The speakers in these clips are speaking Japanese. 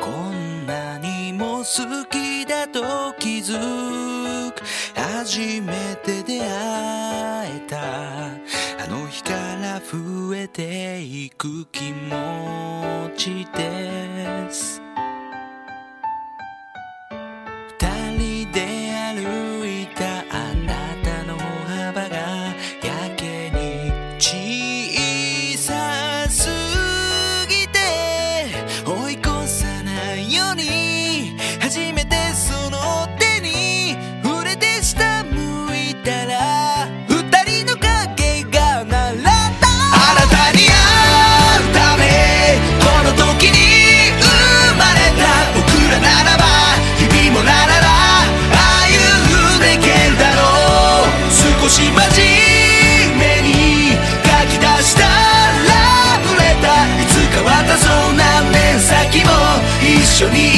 こんなにも好きだと気づく。初めて出会えた。あの日から増えていく気持ちです。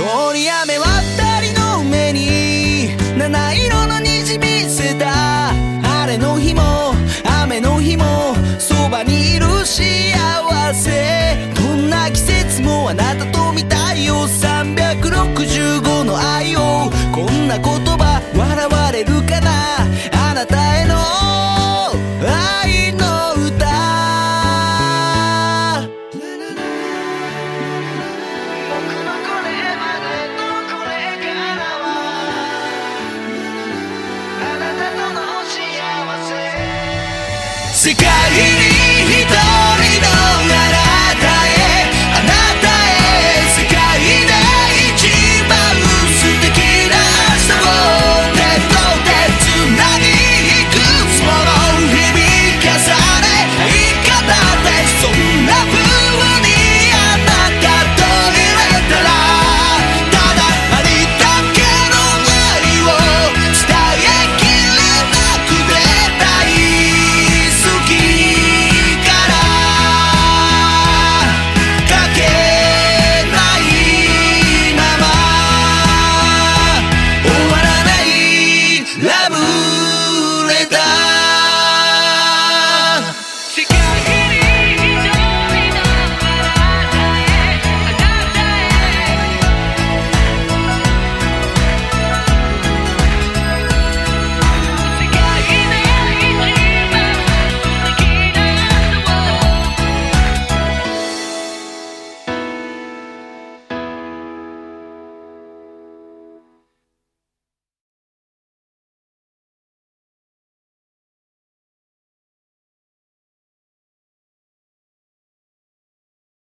通り雨は二人の目に七色の虹見せた。晴れの日も雨の日もそばにいる幸せ。se cair.